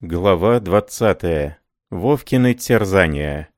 Глава 20. Вовкины терзания.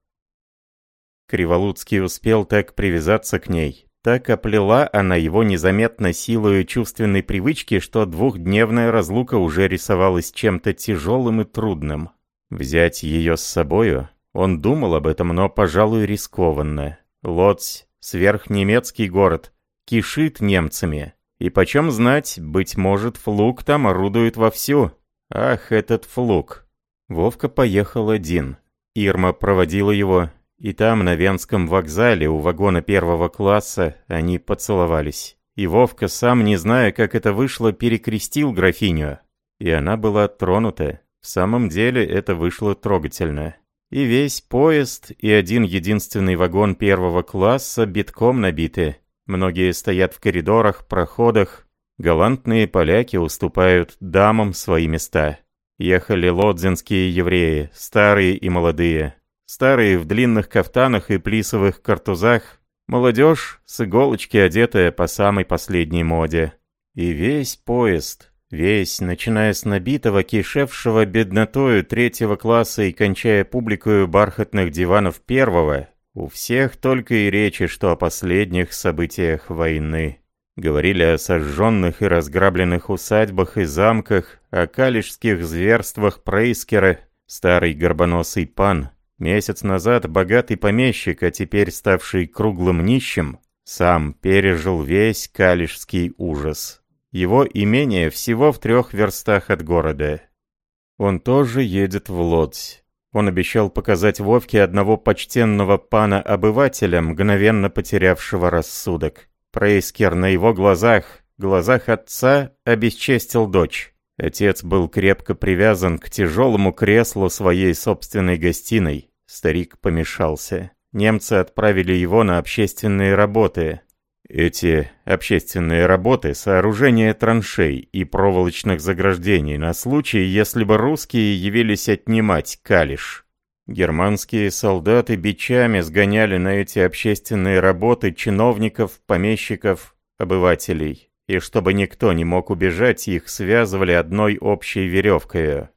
Криволуцкий успел так привязаться к ней, так оплела она его незаметно силою чувственной привычки, что двухдневная разлука уже рисовалась чем-то тяжелым и трудным. Взять ее с собою? Он думал об этом, но, пожалуй, рискованно. Лоць, сверхнемецкий город, кишит немцами. И почем знать, быть может, флук там орудует вовсю. Ах, этот флук. Вовка поехал один. Ирма проводила его, и там, на Венском вокзале, у вагона первого класса, они поцеловались. И Вовка, сам не зная, как это вышло, перекрестил графиню. И она была тронута. В самом деле это вышло трогательно. И весь поезд, и один единственный вагон первого класса битком набиты. Многие стоят в коридорах, проходах, Галантные поляки уступают дамам свои места. Ехали лодзинские евреи, старые и молодые. Старые в длинных кафтанах и плисовых картузах, молодежь с иголочки одетая по самой последней моде. И весь поезд, весь, начиная с набитого, кишевшего беднотою третьего класса и кончая публикою бархатных диванов первого, у всех только и речи, что о последних событиях войны. Говорили о сожженных и разграбленных усадьбах и замках, о калишских зверствах Прейскера, старый горбоносый пан, месяц назад богатый помещик, а теперь ставший круглым нищим, сам пережил весь калишский ужас. Его имение всего в трех верстах от города. Он тоже едет в Лодзь. Он обещал показать Вовке одного почтенного пана-обывателя, мгновенно потерявшего рассудок. Прейскер на его глазах, глазах отца, обесчестил дочь. Отец был крепко привязан к тяжелому креслу своей собственной гостиной. Старик помешался. Немцы отправили его на общественные работы. Эти общественные работы – сооружение траншей и проволочных заграждений на случай, если бы русские явились отнимать Калиш. Германские солдаты бичами сгоняли на эти общественные работы чиновников, помещиков, обывателей. И чтобы никто не мог убежать, их связывали одной общей веревкой.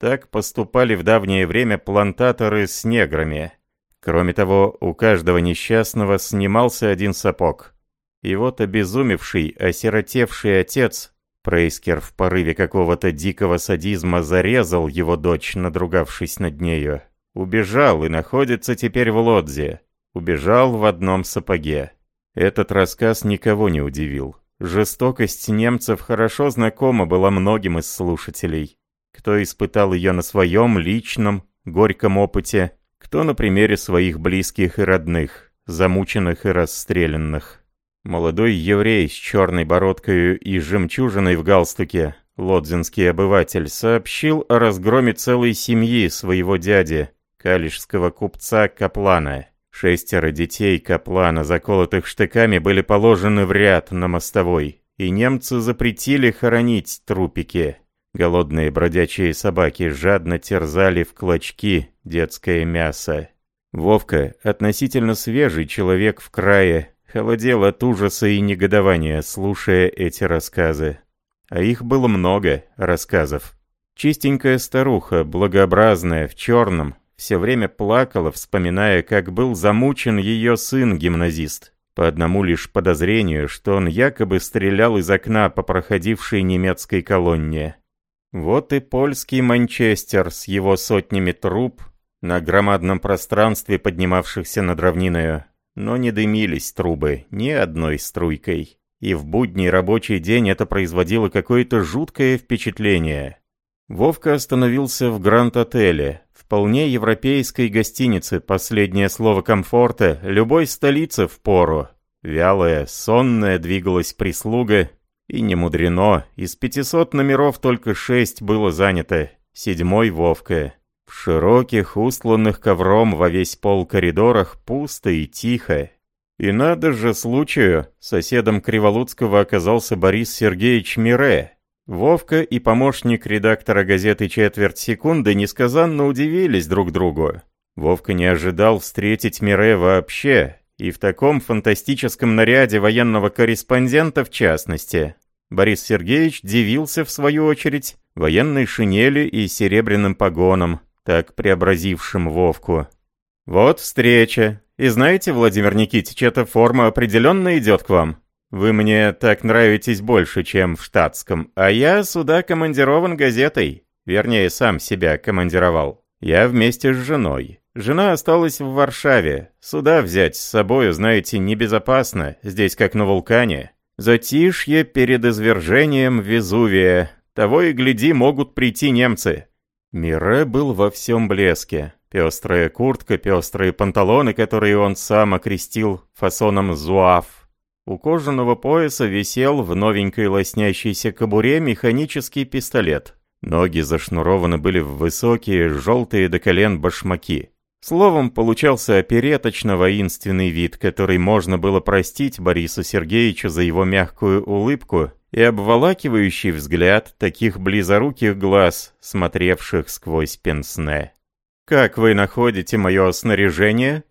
Так поступали в давнее время плантаторы с неграми. Кроме того, у каждого несчастного снимался один сапог. И вот обезумевший, осиротевший отец, Прейскер в порыве какого-то дикого садизма зарезал его дочь, надругавшись над нею. Убежал и находится теперь в Лодзе. Убежал в одном сапоге. Этот рассказ никого не удивил. Жестокость немцев хорошо знакома была многим из слушателей. Кто испытал ее на своем личном, горьком опыте, кто на примере своих близких и родных, замученных и расстрелянных. Молодой еврей с черной бородкой и жемчужиной в галстуке, лодзинский обыватель, сообщил о разгроме целой семьи своего дяди, калишского купца Каплана. Шестеро детей Каплана, заколотых штыками, были положены в ряд на мостовой, и немцы запретили хоронить трупики. Голодные бродячие собаки жадно терзали в клочки детское мясо. Вовка, относительно свежий человек в крае, холодел от ужаса и негодования, слушая эти рассказы. А их было много, рассказов. Чистенькая старуха, благообразная, в черном, все время плакала, вспоминая, как был замучен ее сын-гимназист. По одному лишь подозрению, что он якобы стрелял из окна по проходившей немецкой колонне. Вот и польский Манчестер с его сотнями труп на громадном пространстве, поднимавшихся над равниною. Но не дымились трубы ни одной струйкой. И в будний рабочий день это производило какое-то жуткое впечатление. Вовка остановился в Гранд-отеле, вполне европейской гостинице, последнее слово комфорта, любой столице в пору. Вялая, сонная двигалась прислуга, и не мудрено, из 500 номеров только шесть было занято, седьмой Вовка. В широких, устланных ковром во весь пол коридорах пусто и тихо. И надо же случаю, соседом Криволуцкого оказался Борис Сергеевич Мире, Вовка и помощник редактора газеты «Четверть секунды» несказанно удивились друг другу. Вовка не ожидал встретить Мире вообще, и в таком фантастическом наряде военного корреспондента в частности. Борис Сергеевич дивился, в свою очередь, военной шинели и серебряным погоном, так преобразившим Вовку. «Вот встреча. И знаете, Владимир Никитич, эта форма определенно идет к вам. Вы мне так нравитесь больше, чем в штатском, а я сюда командирован газетой. Вернее, сам себя командировал. Я вместе с женой. Жена осталась в Варшаве. Сюда взять с собою, знаете, небезопасно, здесь как на вулкане. Затишье перед извержением Везувия. Того и гляди, могут прийти немцы. Мире был во всем блеске. Пестрая куртка, пестрые панталоны, которые он сам окрестил фасоном зуав. У кожаного пояса висел в новенькой лоснящейся кобуре механический пистолет. Ноги зашнурованы были в высокие, желтые до колен башмаки. Словом, получался опереточно-воинственный вид, который можно было простить Борису Сергеевичу за его мягкую улыбку и обволакивающий взгляд таких близоруких глаз, смотревших сквозь пенсне. «Как вы находите мое снаряжение?»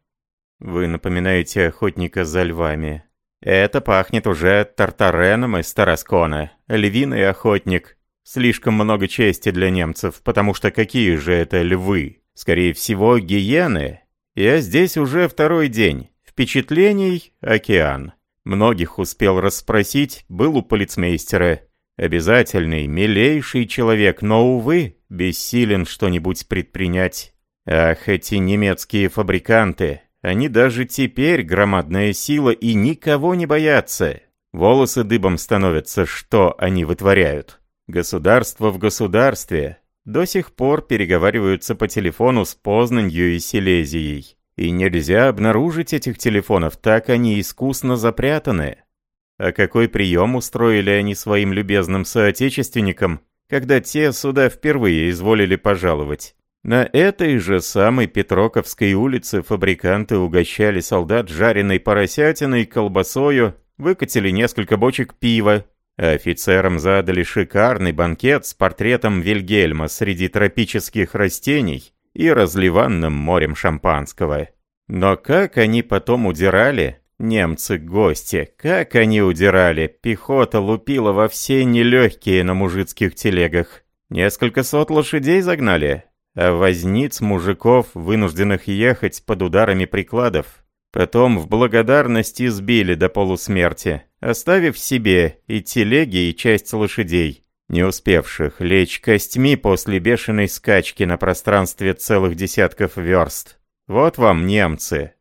«Вы напоминаете охотника за львами. Это пахнет уже тартареном из Тараскона. Львиный охотник. Слишком много чести для немцев, потому что какие же это львы?» Скорее всего, гиены. Я здесь уже второй день. Впечатлений – океан. Многих успел расспросить, был у полицмейстера. Обязательный, милейший человек, но, увы, бессилен что-нибудь предпринять. Ах, эти немецкие фабриканты. Они даже теперь громадная сила и никого не боятся. Волосы дыбом становятся, что они вытворяют. Государство в государстве, до сих пор переговариваются по телефону с Познанью и Силезией. И нельзя обнаружить этих телефонов, так они искусно запрятаны. А какой прием устроили они своим любезным соотечественникам, когда те сюда впервые изволили пожаловать? На этой же самой Петроковской улице фабриканты угощали солдат жареной поросятиной, колбасою, выкатили несколько бочек пива, Офицерам задали шикарный банкет с портретом Вильгельма среди тропических растений и разливанным морем шампанского. Но как они потом удирали, немцы-гости, как они удирали, пехота лупила во все нелегкие на мужицких телегах. Несколько сот лошадей загнали, а возниц мужиков, вынужденных ехать под ударами прикладов, Потом в благодарность избили до полусмерти, оставив себе и телеги, и часть лошадей, не успевших лечь костьми после бешеной скачки на пространстве целых десятков верст. Вот вам немцы.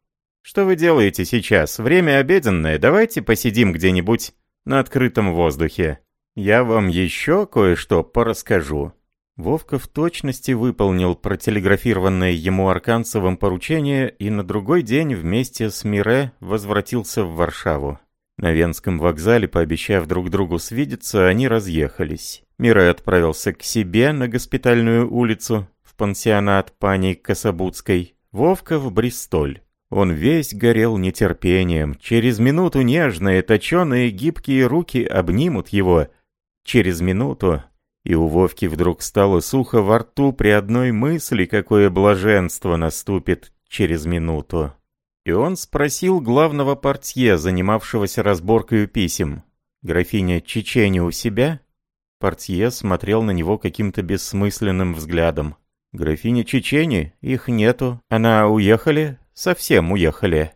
Что вы делаете сейчас? Время обеденное, давайте посидим где-нибудь на открытом воздухе. Я вам еще кое-что порасскажу. Вовка в точности выполнил протелеграфированное ему Арканцевым поручение и на другой день вместе с Мире возвратился в Варшаву. На Венском вокзале, пообещав друг другу свидеться, они разъехались. Мире отправился к себе на госпитальную улицу, в пансионат пани Кособудской, Вовка в Бристоль. Он весь горел нетерпением. Через минуту нежные, точеные, гибкие руки обнимут его. Через минуту и у Вовки вдруг стало сухо во рту при одной мысли, какое блаженство наступит через минуту. И он спросил главного портье, занимавшегося разборкой писем. «Графиня Чечени у себя?» Портье смотрел на него каким-то бессмысленным взглядом. «Графиня Чечени? Их нету. Она уехали? Совсем уехали».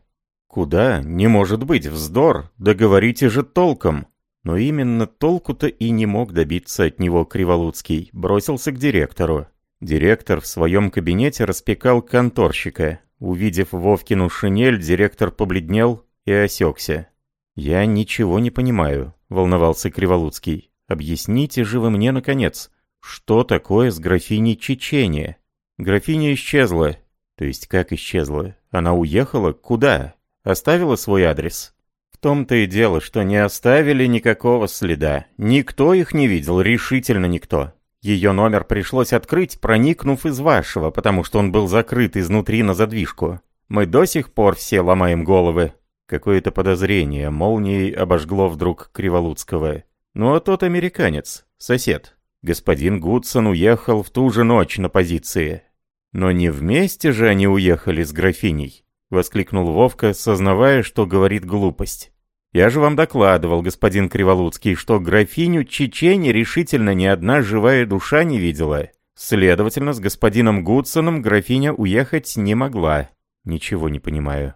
«Куда? Не может быть, вздор! Договорите же толком!» Но именно толку-то и не мог добиться от него Криволуцкий, бросился к директору. Директор в своем кабинете распекал конторщика. Увидев Вовкину шинель, директор побледнел и осекся. «Я ничего не понимаю», — волновался Криволуцкий. «Объясните же вы мне, наконец, что такое с графиней Чечения?» «Графиня исчезла». «То есть как исчезла? Она уехала? Куда? Оставила свой адрес?» Том-то и дело, что не оставили никакого следа. Никто их не видел, решительно никто. Ее номер пришлось открыть, проникнув из вашего, потому что он был закрыт изнутри на задвижку. Мы до сих пор все ломаем головы. Какое-то подозрение молнией обожгло вдруг Криволуцкого. Ну а тот американец, сосед. Господин Гудсон уехал в ту же ночь на позиции. Но не вместе же они уехали с графиней, воскликнул Вовка, сознавая, что говорит глупость. Я же вам докладывал, господин Криволуцкий, что графиню Чечени решительно ни одна живая душа не видела. Следовательно, с господином Гудсоном графиня уехать не могла. Ничего не понимаю.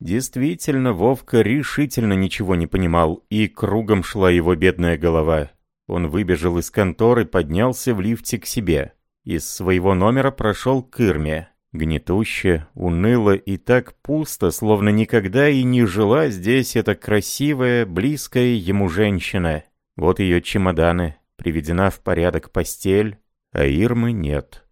Действительно, Вовка решительно ничего не понимал, и кругом шла его бедная голова. Он выбежал из конторы, поднялся в лифте к себе. Из своего номера прошел к Ирме. Гнетуще, уныло и так пусто, словно никогда и не жила здесь эта красивая, близкая ему женщина. Вот ее чемоданы, приведена в порядок постель, а Ирмы нет.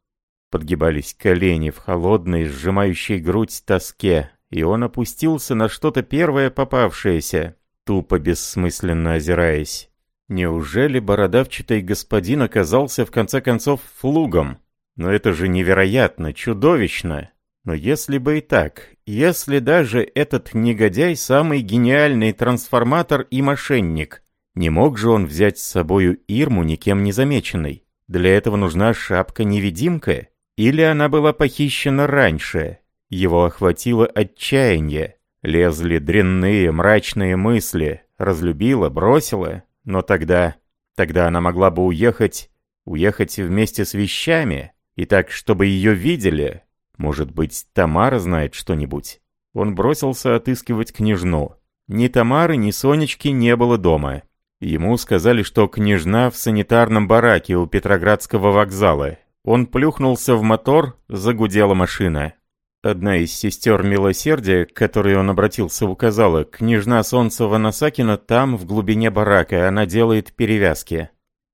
Подгибались колени в холодной, сжимающей грудь тоске, и он опустился на что-то первое попавшееся, тупо бессмысленно озираясь. Неужели бородавчатый господин оказался в конце концов флугом? Но это же невероятно, чудовищно. Но если бы и так, если даже этот негодяй самый гениальный трансформатор и мошенник, не мог же он взять с собою Ирму никем не замеченной? Для этого нужна шапка-невидимка? Или она была похищена раньше? Его охватило отчаяние. Лезли дрянные, мрачные мысли. Разлюбила, бросила. Но тогда... Тогда она могла бы уехать... Уехать вместе с вещами, и так, чтобы ее видели. Может быть, Тамара знает что-нибудь. Он бросился отыскивать княжну. Ни Тамары, ни Сонечки не было дома. Ему сказали, что княжна в санитарном бараке у Петроградского вокзала. Он плюхнулся в мотор, загудела машина. Одна из сестер милосердия, к которой он обратился, указала, княжна Солнцева-Насакина там, в глубине барака, она делает перевязки.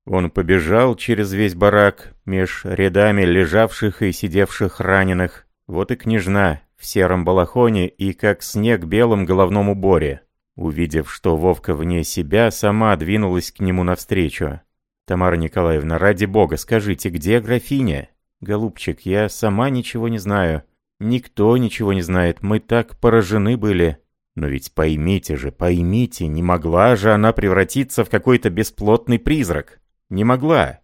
Он побежал через весь барак, меж рядами лежавших и сидевших раненых. Вот и княжна, в сером балахоне и как снег белом головном уборе. Увидев, что Вовка вне себя, сама двинулась к нему навстречу. «Тамара Николаевна, ради бога, скажите, где графиня?» «Голубчик, я сама ничего не знаю. Никто ничего не знает, мы так поражены были». «Но ведь поймите же, поймите, не могла же она превратиться в какой-то бесплотный призрак?» Не могла.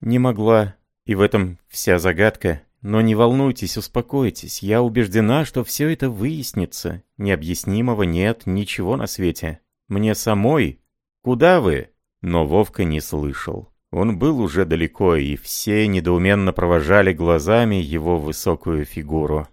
Не могла. И в этом вся загадка. Но не волнуйтесь, успокойтесь. Я убеждена, что все это выяснится. Необъяснимого нет ничего на свете. Мне самой. Куда вы? Но Вовка не слышал. Он был уже далеко, и все недоуменно провожали глазами его высокую фигуру.